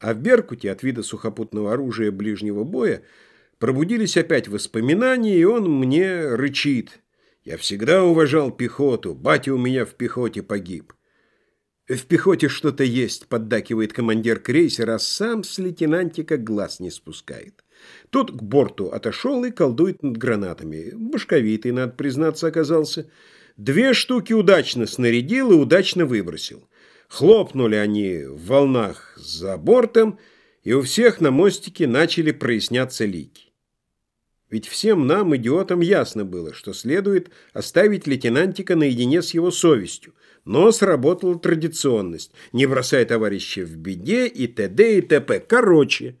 А в Беркуте от вида сухопутного оружия ближнего боя пробудились опять воспоминания, и он мне рычит. Я всегда уважал пехоту, батя у меня в пехоте погиб. В пехоте что-то есть, поддакивает командир крейсера, а сам с лейтенантика глаз не спускает. Тот к борту отошел и колдует над гранатами. Башковитый, надо признаться, оказался. Две штуки удачно снарядил и удачно выбросил. Хлопнули они в волнах за бортом, и у всех на мостике начали проясняться лики. Ведь всем нам, идиотам, ясно было, что следует оставить лейтенантика наедине с его совестью, но сработала традиционность «не бросай товарища в беде» и т.д. и т.п. Короче,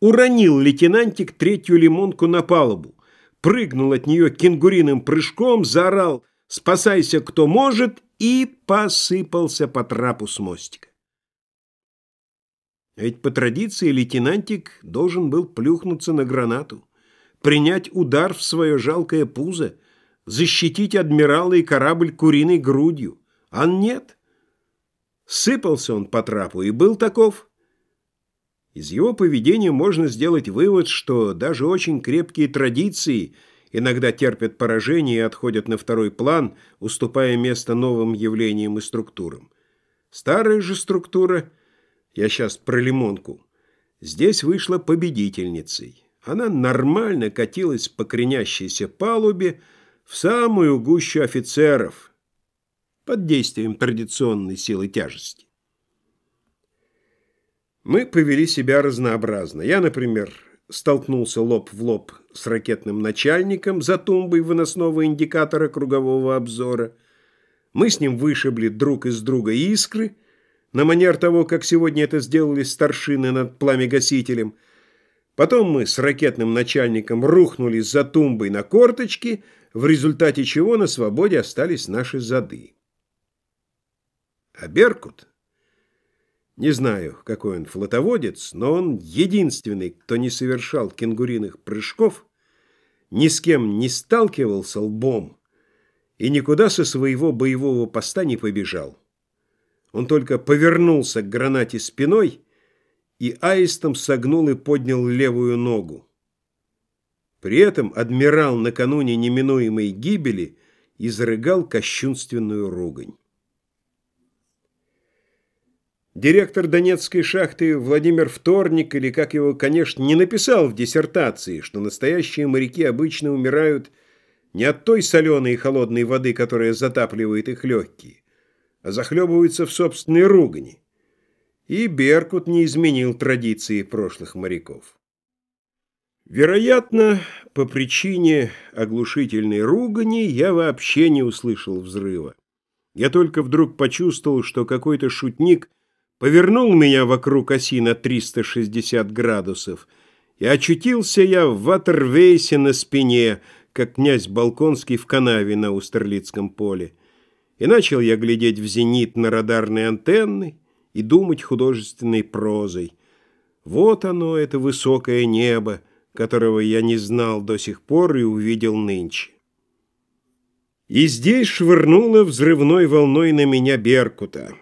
уронил лейтенантик третью лимонку на палубу, прыгнул от нее кенгуриным прыжком, заорал «спасайся, кто может» и посыпался по трапу с мостика. Ведь по традиции лейтенантик должен был плюхнуться на гранату, принять удар в свое жалкое пузо, защитить адмирала и корабль куриной грудью. А нет. Сыпался он по трапу и был таков. Из его поведения можно сделать вывод, что даже очень крепкие традиции – иногда терпят поражение и отходят на второй план, уступая место новым явлениям и структурам. Старая же структура, я сейчас про лимонку, здесь вышла победительницей. Она нормально катилась по кренящейся палубе в самую гущу офицеров под действием традиционной силы тяжести. Мы повели себя разнообразно. Я, например, столкнулся лоб в лоб с ракетным начальником за тумбой выносного индикатора кругового обзора. Мы с ним вышибли друг из друга искры, на манер того, как сегодня это сделали старшины над пламегасителем. Потом мы с ракетным начальником рухнули за тумбой на корточки, в результате чего на свободе остались наши зады. А Беркут... Не знаю, какой он флотоводец, но он единственный, кто не совершал кенгуриных прыжков, ни с кем не сталкивался лбом и никуда со своего боевого поста не побежал. Он только повернулся к гранате спиной и аистом согнул и поднял левую ногу. При этом адмирал накануне неминуемой гибели изрыгал кощунственную ругань. Директор Донецкой шахты Владимир Вторник, или как его, конечно, не написал в диссертации, что настоящие моряки обычно умирают не от той соленой и холодной воды, которая затапливает их легкие, а захлебываются в собственной ругани. И Беркут не изменил традиции прошлых моряков. Вероятно, по причине оглушительной ругани я вообще не услышал взрыва. Я только вдруг почувствовал, что какой-то шутник – повернул меня вокруг оси на 360 градусов, и очутился я в ватервейсе на спине, как князь Балконский в канаве на Устерлицком поле. И начал я глядеть в зенит на радарные антенны и думать художественной прозой. Вот оно, это высокое небо, которого я не знал до сих пор и увидел нынче. И здесь швырнуло взрывной волной на меня Беркута.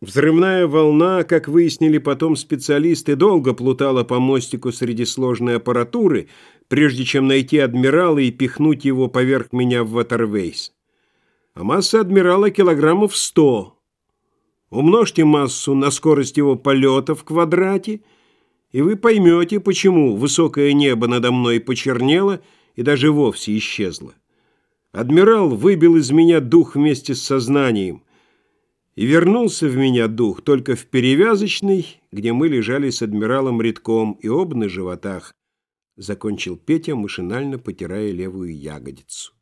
Взрывная волна, как выяснили потом специалисты, долго плутала по мостику среди сложной аппаратуры, прежде чем найти адмирала и пихнуть его поверх меня в ватервейс. А масса адмирала килограммов сто. Умножьте массу на скорость его полета в квадрате, и вы поймете, почему высокое небо надо мной почернело и даже вовсе исчезло. Адмирал выбил из меня дух вместе с сознанием, и вернулся в меня дух только в перевязочной, где мы лежали с адмиралом Редком и оба на животах, закончил Петя, машинально потирая левую ягодицу.